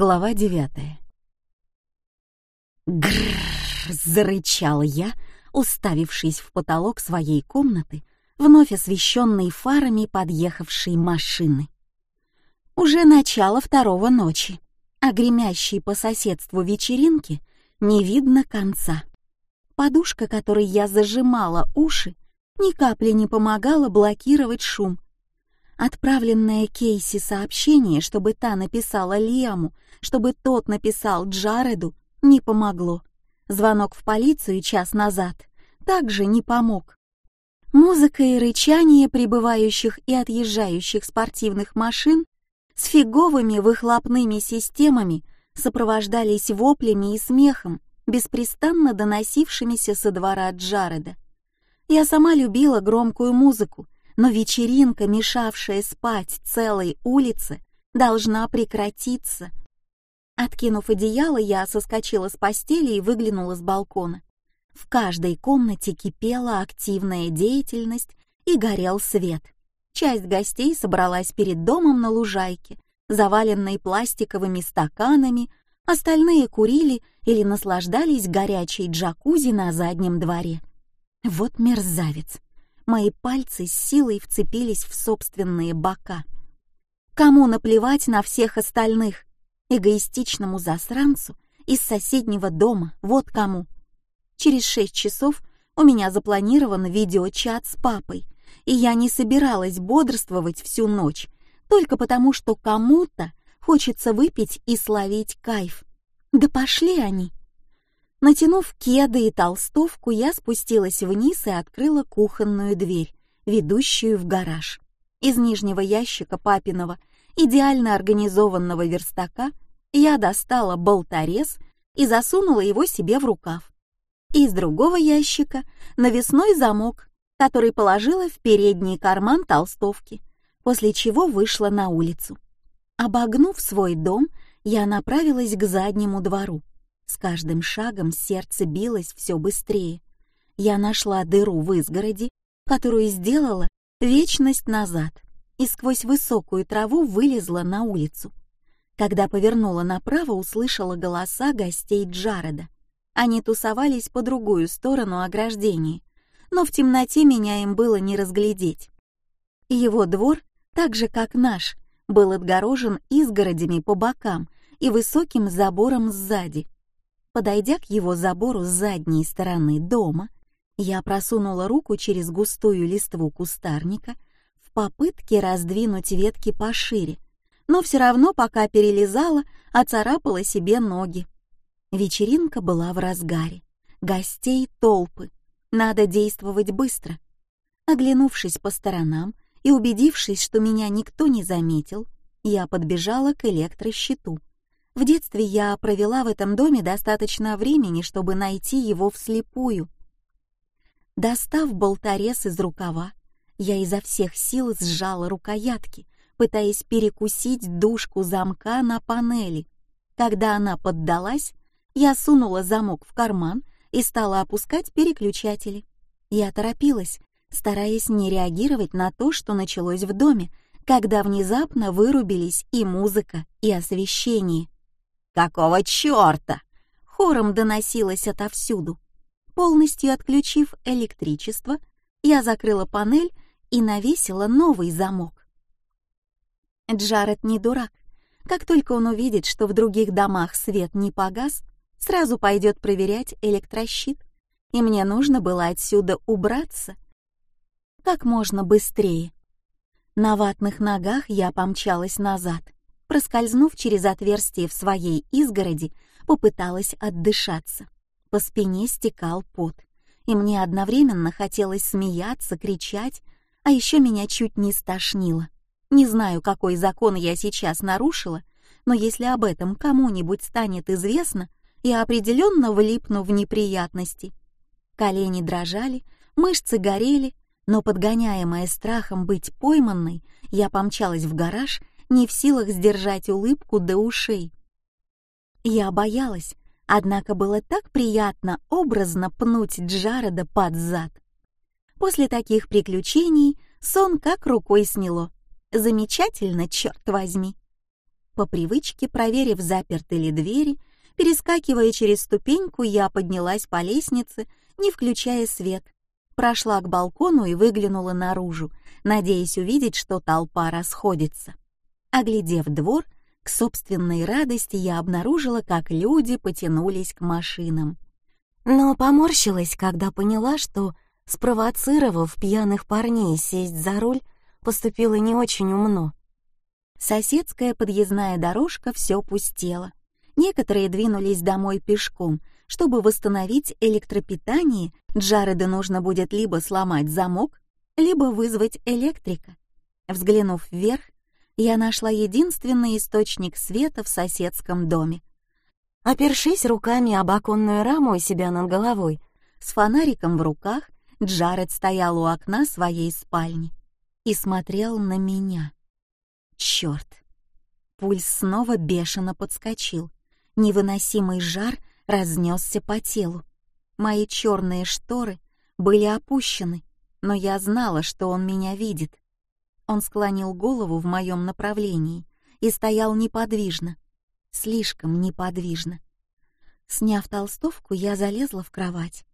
Глава девятая. Грррр! зарычала я, уставившись в потолок своей комнаты, вновь освещенной фарами подъехавшей машины. Уже начало второго ночи, а гремящей по соседству вечеринки не видно конца. Подушка, которой я зажимала уши, ни капли не помогала блокировать шум. Отправленное Кейси сообщение, чтобы та написала Лиаму, чтобы тот написал Джареду, не помогло. Звонок в полицию час назад также не помог. Музыка и рычание прибывающих и отъезжающих спортивных машин с фиговыми выхлопными системами сопровождались воплями и смехом, беспрестанно доносившимися со двора Джареда. Я сама любила громкую музыку, но вечеринка, мешавшая спать целой улице, должна прекратиться. Откинув одеяло, я соскочила с постели и выглянула с балкона. В каждой комнате кипела активная деятельность и горел свет. Часть гостей собралась перед домом на лужайке, заваленной пластиковыми стаканами, остальные курили или наслаждались горячей джакузи на заднем дворе. Вот мерзавец. Мои пальцы с силой вцепились в собственные бока. Кому наплевать на всех остальных? Эгоистичному засранцу из соседнего дома, вот кому. Через шесть часов у меня запланирован видеочат с папой, и я не собиралась бодрствовать всю ночь, только потому что кому-то хочется выпить и словить кайф. Да пошли они! Натянув кеды и толстовку, я спустилась вниз и открыла кухонную дверь, ведущую в гараж. Из нижнего ящика папиного, идеально организованного верстака, я достала болторез и засунула его себе в рукав. Из другого ящика навесной замок, который положила в передний карман толстовки, после чего вышла на улицу. Обогнув свой дом, я направилась к заднему двору. С каждым шагом сердце билось все быстрее. Я нашла дыру в изгороди, которую сделала вечность назад, и сквозь высокую траву вылезла на улицу. Когда повернула направо, услышала голоса гостей Джареда. Они тусовались по другую сторону ограждения, но в темноте меня им было не разглядеть. Его двор, так же как наш, был отгорожен изгородями по бокам и высоким забором сзади — Подойдя к его забору с задней стороны дома, я просунула руку через густую листву кустарника в попытке раздвинуть ветки пошире, но все равно, пока перелезала, оцарапала себе ноги. Вечеринка была в разгаре. Гостей толпы. Надо действовать быстро. Оглянувшись по сторонам и убедившись, что меня никто не заметил, я подбежала к электрощиту. В детстве я провела в этом доме достаточно времени, чтобы найти его вслепую. Достав болторез из рукава, я изо всех сил сжала рукоятки, пытаясь перекусить дужку замка на панели. Когда она поддалась, я сунула замок в карман и стала опускать переключатели. Я торопилась, стараясь не реагировать на то, что началось в доме, когда внезапно вырубились и музыка, и освещение. «Какого черта?» — хором доносилось отовсюду. Полностью отключив электричество, я закрыла панель и навесила новый замок. Джаред не дурак. Как только он увидит, что в других домах свет не погас, сразу пойдет проверять электрощит, и мне нужно было отсюда убраться как можно быстрее. На ватных ногах я помчалась назад — Проскользнув через отверстие в своей изгороди, попыталась отдышаться. По спине стекал пот, и мне одновременно хотелось смеяться, кричать, а еще меня чуть не стошнило. Не знаю, какой закон я сейчас нарушила, но если об этом кому-нибудь станет известно, я определенно влипну в неприятности. Колени дрожали, мышцы горели, но подгоняемая страхом быть пойманной, я помчалась в гараж не в силах сдержать улыбку до ушей. Я боялась, однако было так приятно образно пнуть Джареда под зад. После таких приключений сон как рукой сняло. Замечательно, черт возьми. По привычке, проверив, заперты ли двери, перескакивая через ступеньку, я поднялась по лестнице, не включая свет. Прошла к балкону и выглянула наружу, надеясь увидеть, что толпа расходится. Оглядев двор, к собственной радости я обнаружила, как люди потянулись к машинам. Но поморщилась, когда поняла, что, спровоцировав пьяных парней сесть за руль, поступила не очень умно. Соседская подъездная дорожка все пустела. Некоторые двинулись домой пешком. Чтобы восстановить электропитание, Джареду нужно будет либо сломать замок, либо вызвать электрика. Взглянув вверх, я нашла единственный источник света в соседском доме. Опершись руками об оконную раму у себя над головой, с фонариком в руках, Джаред стоял у окна своей спальни и смотрел на меня. Черт! Пульс снова бешено подскочил. Невыносимый жар разнесся по телу. Мои черные шторы были опущены, но я знала, что он меня видит. Он склонил голову в моем направлении и стоял неподвижно, слишком неподвижно. Сняв толстовку, я залезла в кровать.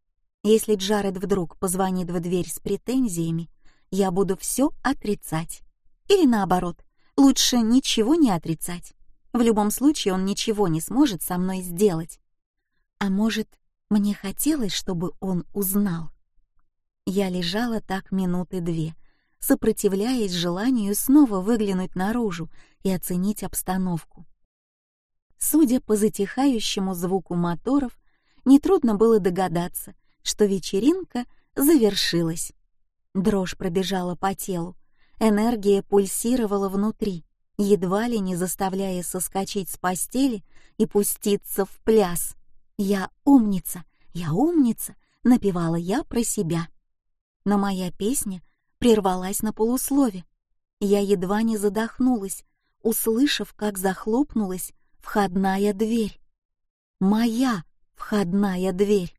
Если Джаред вдруг позвонит в дверь с претензиями, я буду все отрицать. Или наоборот, лучше ничего не отрицать. В любом случае он ничего не сможет со мной сделать. А может, мне хотелось, чтобы он узнал. Я лежала так минуты две, сопротивляясь желанию снова выглянуть наружу и оценить обстановку. Судя по затихающему звуку моторов, нетрудно было догадаться, что вечеринка завершилась. Дрожь пробежала по телу, энергия пульсировала внутри, едва ли не заставляя соскочить с постели и пуститься в пляс. «Я умница, я умница», — напевала я про себя. Но моя песня прервалась на полуслове. Я едва не задохнулась, услышав, как захлопнулась входная дверь. Моя входная дверь.